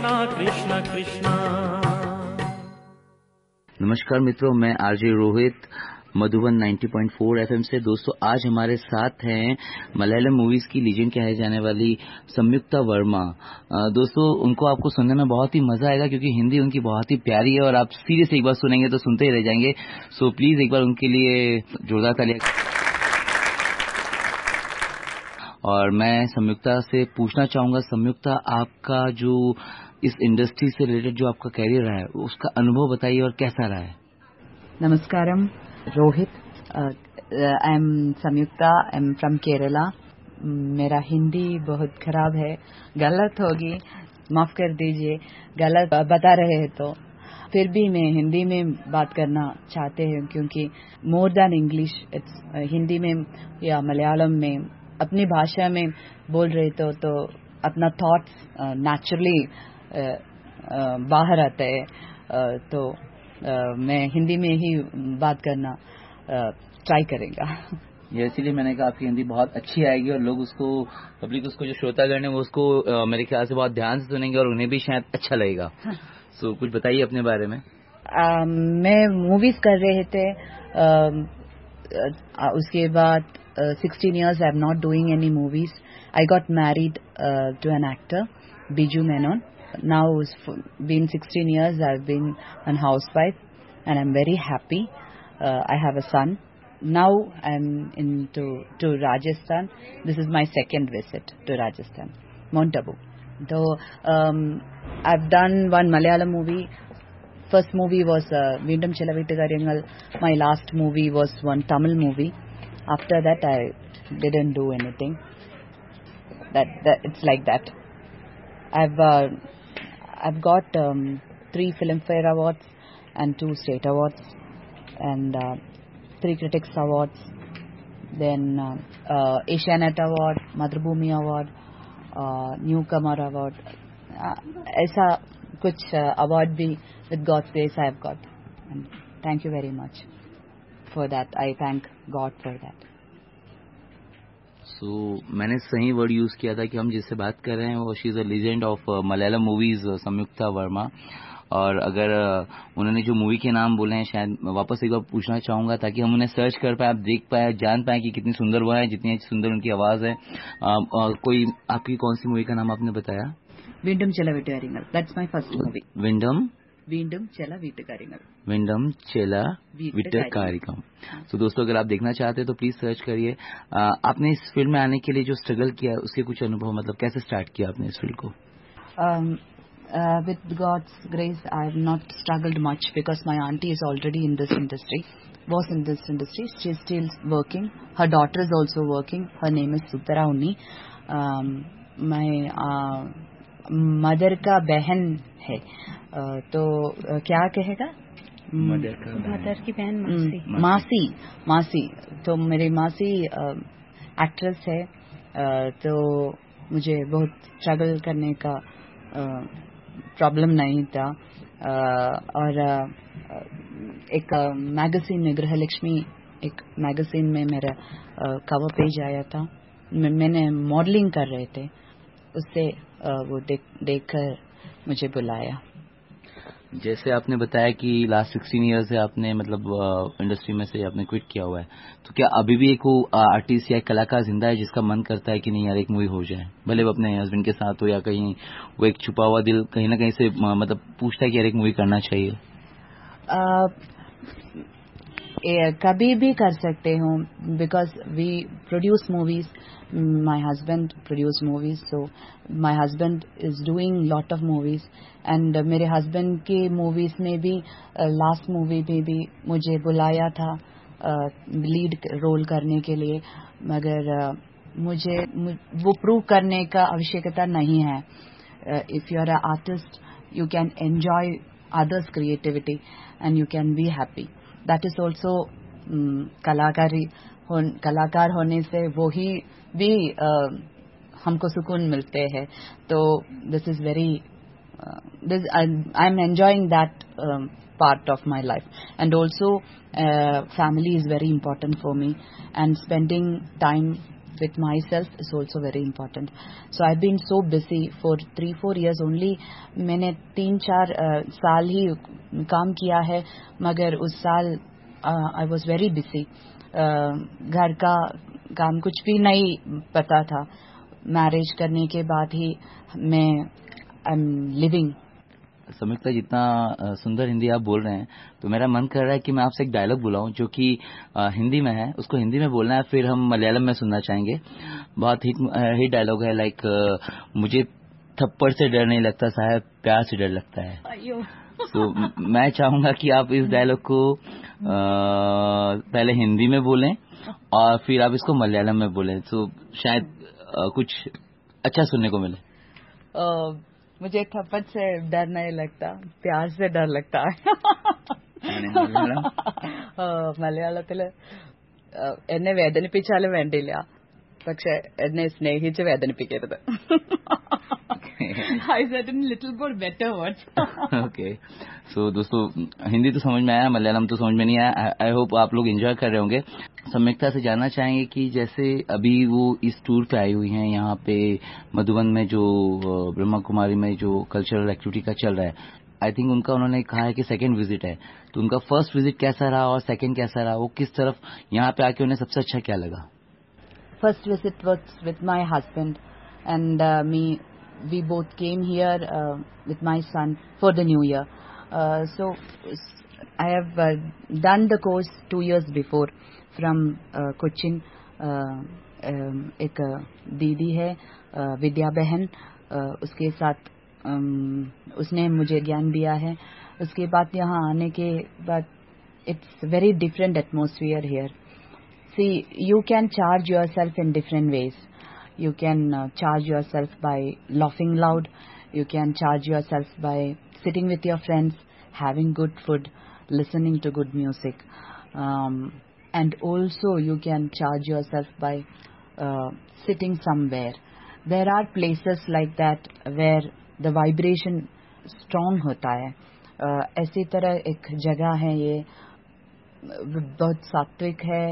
कृष्णा, कृष्ण, कृष्णा। नमस्कार मित्रों, मैं आरजे रोहित, मधुबन 90.4 एफएम से। दोस्तों, आज हमारे साथ हैं मलयालम मूवीज़ की लीजेंड कहे जाने वाली संयुक्ता वर्मा। दोस्तों, उनको आपको सुनने में बहुत ही मज़ा आएगा क्योंकि हिंदी उनकी बहुत ही प्यारी है और आप सीरियस एक बार सुनेंगे तो सुनते ही रह जाएँगे। सो, प्लीज़ एक बार उनके लिए जोरदार तालियाँ और मैं संयुक्ता से पूछना चाहूँगा, संयुक्ता, आपका जो इस इंडस्ट्री से रिलेटेड जो आपका कैरियर रहा है उसका अनुभव बताइए और कैसा रहा है? नमस्कारम। Rohit. I am Samyukta I am from Kerala मेरा हिंदी बहुत खराब है। गलत होगी। माफ़ कर दीजिए। गलत बता रहे हैं तो। फिर भी मैं हिंदी में बात करना चाहते हैं क्योंकि more than English it's Hindi में या मलयालम में अपनी भाषा में बोल रहे तो तो अपना थॉट्स नेचुरली बाहर आता है तो मैं हिंदी में ही बात करना ट्राई करेगा। ये इसीलिए मैंने कहा आपकी हिंदी बहुत अच्छी आएगी और लोग उसको पब्लिक उसको जो श्रोतागण है वो उसको मेरे ख्याल से बहुत ध्यान से सुनेंगे और उन्हें भी शायद अच्छा लगेगा। सो हाँ। so, कुछ बताइए अपने बारे में। आ, मैं मूवीज़ कर रहे थे आ, उसके बाद sixteen years I am not doing any movies I got married to an actor Biju Menon now it's been 16 years I've been a housewife and I'm very happy. Uh, I have a son. Now I'm into to Rajasthan. This is my second visit to Rajasthan, Mount Abu. So um, I've done one Malayalam movie. First movie was uh, Vindam Chelavittu My last movie was one Tamil movie. After that, I didn't do anything. That, that it's like that. I've uh, I've got um, three Filmfare Awards and two State Awards and uh, three Critics Awards, then uh, uh, Asianet Award, Madhubhumi Award, uh, Newcomer Award. Uh, ऐसा कुछ award भी with God's grace I have got. And thank you very much for that. I thank God for that. So so, मैंने सही word use किया था कि हम जिससे बात कर रहे हैं वो she is a legend of Malayalam movies Samyukta Varma. और अगर uh, उन्होंने जो मूवी के नाम बोले हैं शायद वापस एक बार पूछना चाहूँगा ताकि हम उन्हें सर्च कर पाए आप देख पाए जान पाए कि कितनी सुंदर वो है जितनी सुंदर उनकी आवाज़ है। आ, uh, और कोई आपकी कौन सी मूवी का नाम आपने बताया? विंडम चला दैट्स माय फ़र्स्ट मूवी विंडम വീണ്ടും ചില വീട്ടുകാര്യങ്ങൾ विंडम चेला विटकारिकम तो दोस्तों अगर आप देखना चाहते हैं तो प्लीज सर्च करिए आपने इस फील्ड में आने के लिए जो स्ट्रगल किया उसके कुछ अनुभव मतलब कैसे स्टार्ट किया आपने इस फील्ड को with God's grace, I have not struggled much because my auntie is already in this industry, was in this industry. She's still working. Her daughter is also working. Her name is Sutara Unni. Um, my uh, mother का बहन है। तो क्या कहेगा? Mother की बहन। हम्म, मासी। मासी। तो मेरी मासी एक्ट्रेस है। तो मुझे बहुत स्ट्रगल करने का प्रॉब्लम नहीं था। और एक मैगजीन में गृहलक्ष्मी एक मैगजीन में मेरा कवर पेज आया था। मैंने मॉडलिंग कर रहे थे। उससे वो देख कर मुझे बुलाया। जैसे आपने बताया कि लास्ट सिक्सटीन ईयर से आपने मतलब इंडस्ट्री में से आपने क्विट किया हुआ है तो क्या अभी भी एक आर्टिस्ट या कलाकार ज़िंदा है जिसका मन करता है कि नहीं यार एक मूवी हो जाए? भले वो अपने हस्बैंड के साथ हो या कहीं वो एक छुपा हुआ दिल कहीं ना कहीं से मतलब पूछता है कि यार एक मूवी करना चाहिए। आ, कभी भी कर सकते हो because we produce movies my husband produce movies so my husband is doing lot of movies and मेरे हजबेंड के मूवीज़ में भी लास्ट uh, मूवी में भी मुझे बुलाया था लीड uh, रोल करने के लिए मगर uh, मुझे वो प्रूव करने का आवश्यकता नहीं है. If you are a artist you can enjoy others creativity and you can be happy that is also कलाकारी कलाकार होने से वो ही भी uh, हमको सुकून मिलते हैं। तो this is very this I am enjoying that part of my life and also family is very important for me and spending time with myself is also very important. So i've been so busy for 3 4 years only. मैंने तीन चार uh, साल ही काम किया है मगर उस साल आई वाज वेरी बिज़ी घर का काम कुछ भी नहीं पता था. मैरिज करने के बाद ही मैं आई एम संयुक्ता जितना सुंदर हिंदी आप बोल रहे हैं तो मेरा मन कर रहा है कि मैं आपसे एक डायलॉग बुलाऊं जो कि हिंदी में है। उसको हिंदी में बोलना है फिर हम मलयालम में सुनना चाहेंगे। बहुत हिट हिट डायलॉग है लाइक मुझे थप्पड़ से डर नहीं लगता साहब प्यार से डर लगता है। तो मैं चाहूँगा कि आप इस डायलॉग को अ, पहले हिंदी में बोलें और फिर आप इसको मलयालम में बोलें तो शायद अ, कुछ अच्छा सुनने को मिले। मुझे थप्पड़ से डर नहीं लगता प्यार से डर लगता है അങ്ങനെ മലയാളം? ആ, മലയാളത്തില് ആ, എന്നെ വേദനിപ്പിച്ചാലും വേണ്ടില്ല പക്ഷെ എന്നെ സ്നേഹിച്ച് വേദനിപ്പിക്കരുത് I said in little more better word okay so दोस्तों हिंदी तो समझ में आया मलयालम तो समझ में नहीं आया। आई होप आप लोग एंजॉय कर रहे होंगे। सम्यकता से जानना चाहेंगे कि जैसे अभी वो इस टूर पे आई हुई हैं यहाँ पे मधुबन में जो ब्रह्मा कुमारी में जो कल्चरल एक्टिविटी का चल रहा है आई थिंक उनका उन्होंने कहा है कि सेकेंड विज़िट है। तो उनका फ़र्स्ट विज़िट कैसा रहा और सेकेंड कैसा रहा वो किस तरफ़ यहाँ पे आके उन्हें सबसे अच्छा क्या लगा? First visit was with my husband and me we both came here uh, with my son for the new year uh, so i have uh, done the course 2 years before from uh, cochin uh, um, एक uh, दीदी है uh, विद्या बहन uh, उसके साथ um, उसने मुझे ज्ञान दिया है उसके बाद यहाँ आने के बाद it's very different atmosphere here See, you can charge yourself in different ways. You can uh, charge yourself by laughing loud. You can charge yourself by sitting with your friends, having good food, listening to good music. Um, and also, you can charge yourself by uh, sitting somewhere. There are places like that where the vibration strong होता है uh, ऐसी तरह एक जगह है ये बहुत सात्विक है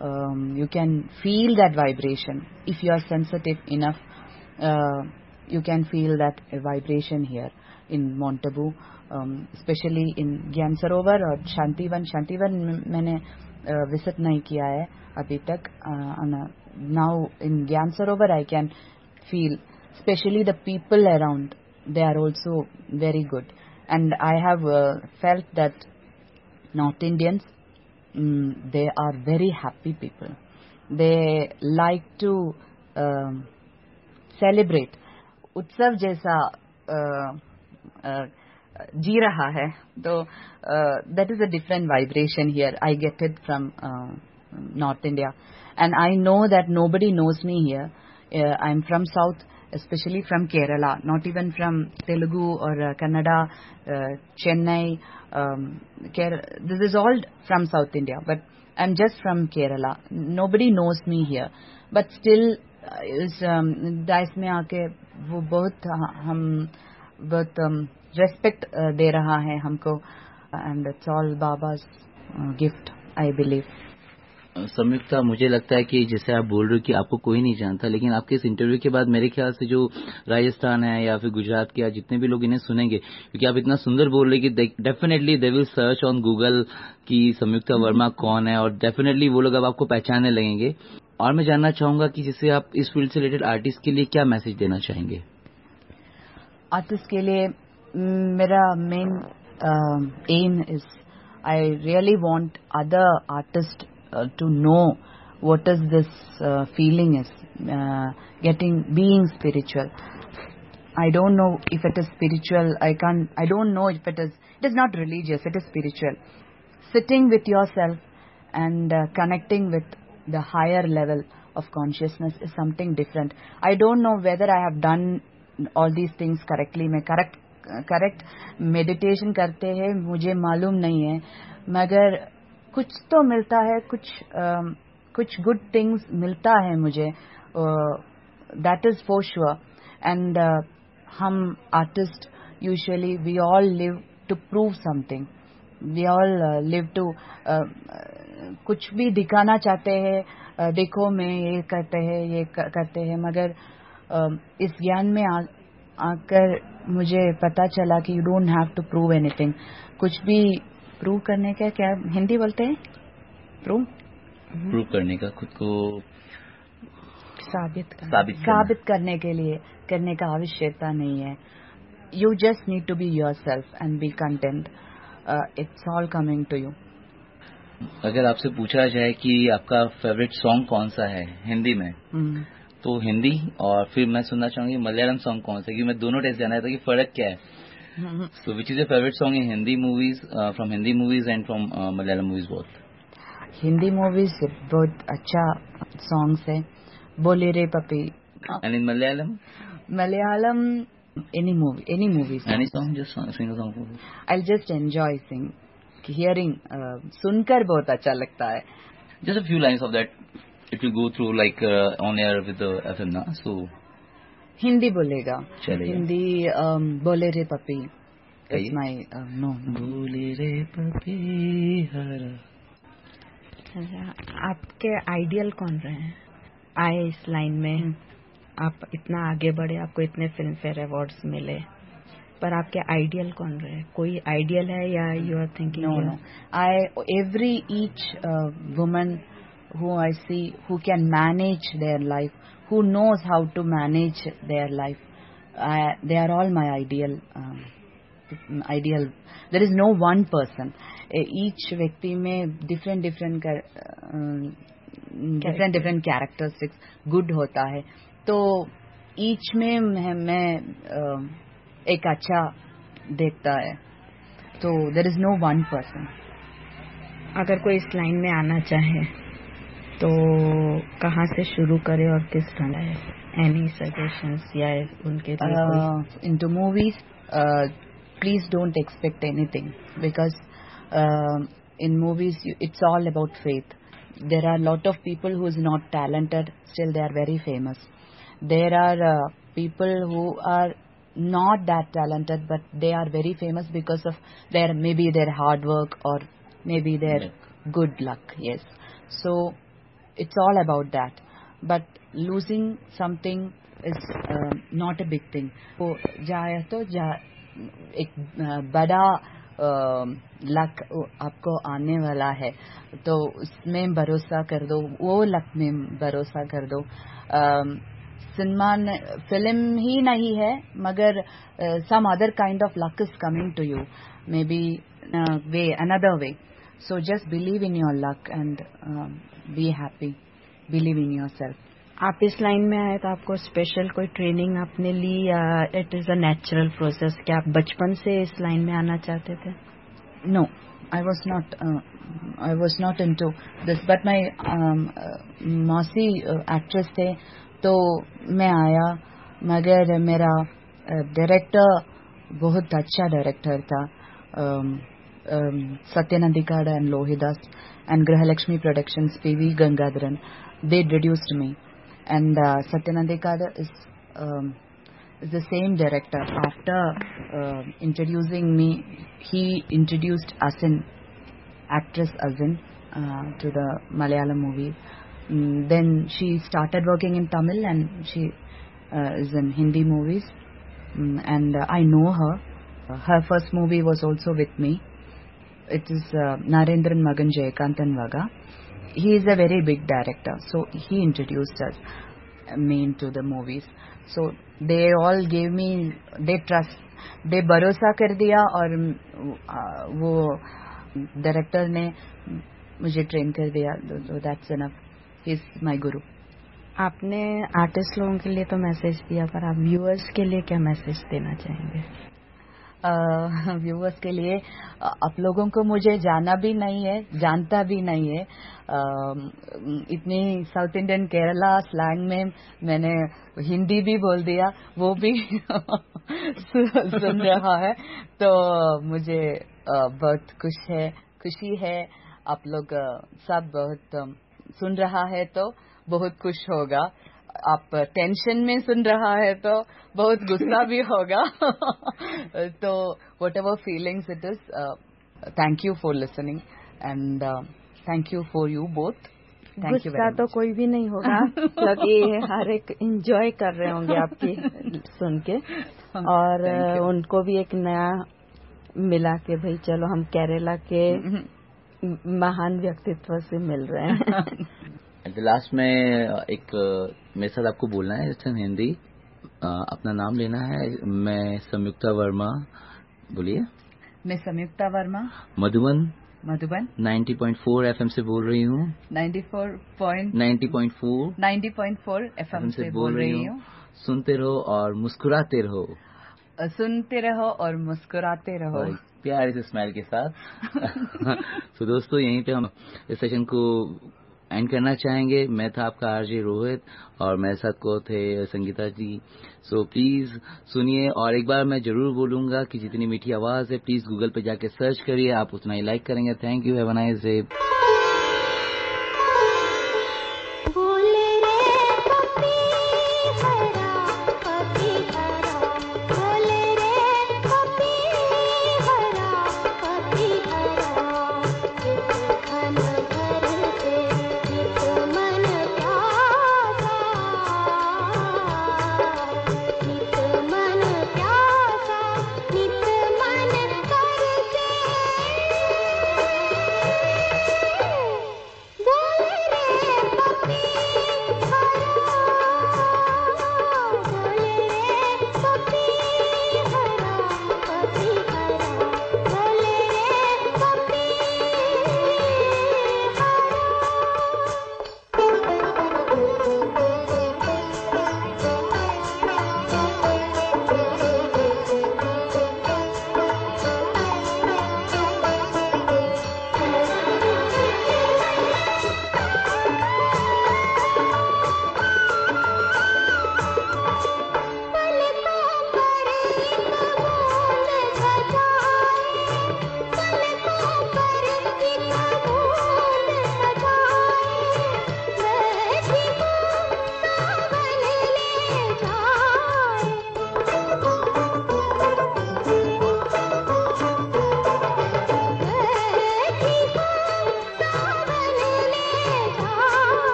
um, you can feel that vibration. If you are sensitive enough, uh, you can feel that vibration here in Montabu, um, especially in Gyan Sarovar or Shantivan. Shantivan मैंने uh, visit नहीं किया uh, Now in Gyan Sarovar I can feel, especially the people around. They are also very good, and I have uh, felt that North Indians mm, they are very happy people. They like to um, celebrate. उत्सव जैसा uh, uh, जी रहा है तो that is a different vibration here I get it from north India and I know that nobody knows me here I am from south especially from Kerala, not even from Telugu or uh, Kannada, uh, Chennai. Um, Ker- this is all from South India, but I'm just from Kerala. Nobody knows me here, but still, uh, is um, dice में आके वो बहुत ह- हम बहुत respect दे रहा है हमको and it's all Baba's gift I believe Samyukta मुझे लगता है कि जैसे आप बोल रहे हो कि आपको कोई नहीं जानता लेकिन आपके इस इंटरव्यू के बाद मेरे ख्याल से जो राजस्थान है या फिर गुजरात के या जितने भी लोग इन्हें सुनेंगे क्योंकि आप इतना सुंदर बोल रहे कि definitely they will search on Google कि संयुक्ता वर्मा कौन है और डेफिनेटली वो लोग अब आपको पहचानने लगेंगे। और मैं जानना चाहूँगा कि जैसे आप इस फ़ील्ड से रिलेटेड आर्टिस्ट के लिए क्या मैसेज देना चाहेंगे? आर्टिस्ट के लिए mm, मेरा main aim is I really want other artist to know what is this uh, feeling is uh, getting being spiritual i don't know if it is spiritual i can't i don't know if it is it is not religious it is spiritual sitting with yourself and uh, connecting with the higher level of consciousness is something different i don't know whether i have done all these things correctly मैं correct correct meditation करते हैं मुझे मालूम नहीं है मगर कुछ तो मिलता है कुछ uh, कुछ गुड थिंग्स मिलता है मुझे that is for sure and हम artist usually we all live to prove something we all live to कुछ भी दिखाना चाहते हैं देखो मैं ये करते हैं ये करते हैं मगर uh, इस ज्ञान में आ, आकर मुझे पता चला कि you don't have to prove anything कुछ भी प्रूव करने का क्या हिंदी बोलते हैं? प्रूव? प्रूव करने का खुद को साबित करने। साबित करना। साबित करने के लिए करने का आवश्यकता नहीं है। You just need to be yourself and be content it's all coming to you अगर आपसे पूछा जाए कि आपका फेवरेट सॉन्ग कौन सा है हिंदी में तो हिंदी और फिर मैं सुनना चाहूँगी मलयालम सॉन्ग कौन सा क्योंकि मैं दोनों टेस्ट जाना था कि फ़र्क क्या है? So which is your favourite song in Hindi movies from Hindi movies and from Malayalam movies both Hindi movies बहुत अच्छा सॉन्ग्स है बोले रे puppy and in Malayalam Malayalam any movie any movies. Any song just sing song i'll just enjoy sing hearing uh, सुनकर बहुत अच्छा लगता है Just a few lines of that. It will go through like uh, on air with the FM na. So Hindi बोलेगा। हिंदी बोले रे puppy. My no बोले रे पपी हरा। अच्छा, आपके आइडियल कौन रहे हैं? आए इस लाइन में। आप इतना आगे बढ़े आपको इतने फ़िल्म फेयर अवार्ड्स मिले। पर आपके आइडियल कौन रहे कोई आइडियल है या you are thinking no. I every each uh, woman who I see who can manage their life, who knows how to manage their life, I, they are all my ideal. Um, ideal. There is no one person. Uh, each व्यक्ति में different different uh, different different characteristics good होता है. तो each में मैं, uh, एक अच्छा देखता है. तो there is no one person अगर कोई इस लाइन में आना चाहे तो कहाँ से शुरू करे और किस ढंग है एनी सजेशंस या उनके लिए कोई- in two movies please don't expect anything because in movies it's all about faith there are lot of people who is not talented still they are very famous there are people who are not that talented but they are very famous because of their maybe their hard work or maybe their good luck yes so it's all about that. But losing something is uh, not a big thing. तो जाए तो जा एक बड़ा luck आपको आने वाला है तो उसमें भरोसा कर दो वो लक में भरोसा कर दो। Um, सिनेमा फ़िल्म ही नहीं है मगर some other kind of luck is coming to you maybe way another way so just believe in your luck and be happy believe in yourself आप इस लाइन में आए तो आपको स्पेशल कोई ट्रेनिंग आपने ली या it is a natural process क्या आप बचपन से इस लाइन में आना चाहते थे No, I was not. Uh, I was not into this. But my um, uh, मौसी एक्ट्रेस थे तो मैं आया मगर मेरा डायरेक्टर बहुत अच्छा डायरेक्टर था um, Satyanandikada and Lohidas and Grihalakshmi Productions, P.V. Gangadharan, they introduced me. And uh, Satyanandikada is, um, is the same director. After uh, introducing me, he introduced Asin, actress Asin, uh, to the Malayalam movie. Mm, then she started working in Tamil and she uh, is in Hindi movies. Mm, and uh, I know her. Her first movie was also with me. It is uh, Narendran Magan Jayakantan Vaga. He is a very big director, so he introduced us uh, me into the movies. So they all gave me, they trust, they भरोसा कर दिया और uh, वो director ने मुझे train कर तो that's enough ही इज़ माय गुरु आपने आर्टिस्ट लोगों के लिए तो मैसेज दिया पर आप व्यूअर्स के लिए क्या मैसेज देना चाहेंगे व्यूवर्स के लिए आप लोगों को मुझे जाना भी नहीं है, जानता भी नहीं है। इतनी साउथ इंडियन केरला स्लैंग में मैंने हिंदी भी बोल दिया, वो भी सुन रहा है। तो मुझे बहुत खुश है, खुशी है। आप लोग सब बहुत सुन रहा है तो बहुत खुश होगा। आप टेंशन में सुन रहा है तो बहुत गुस्सा भी होगा। तो whatever feelings it is thank you for listening and thank you for you both thank you गुस्सा तो कोई भी नहीं होगा। क्योंकि हर एक इंजॉय कर रहे होंगे आपकी सुन के। और उनको भी एक नया मिला के भाई चलो हम केरला के महान व्यक्तित्व से मिल रहे हैं। एट द लास्ट में एक मेरे साथ आपको बोलना है जैसे हिंदी। अपना नाम लेना है। मैं संयुक्ता वर्मा। बोलिए। मैं संयुक्ता वर्मा। मधुबन। मधुबन। 90.4 एफएम से बोल रही हूँ। 94.90.4 90.4 एफएम से बोल रही हूँ। सुनते रहो और मुस्कुराते रहो। सुनते रहो और मुस्कुराते रहो। प्यारे से स्माइल के साथ। तो दोस्तों यहीं पे हम इस सेशन को एंड करना चाहेंगे। मैं था आपका आरजे रोहित और मेरे साथ को थे संगीता जी। सो प्लीज़ सुनिए और एक बार मैं ज़रूर बोलूँगा कि जितनी मीठी आवाज़ है प्लीज़ गूगल पे जाके सर्च करिए। आप उतना ही लाइक करेंगे। Thank you have nice day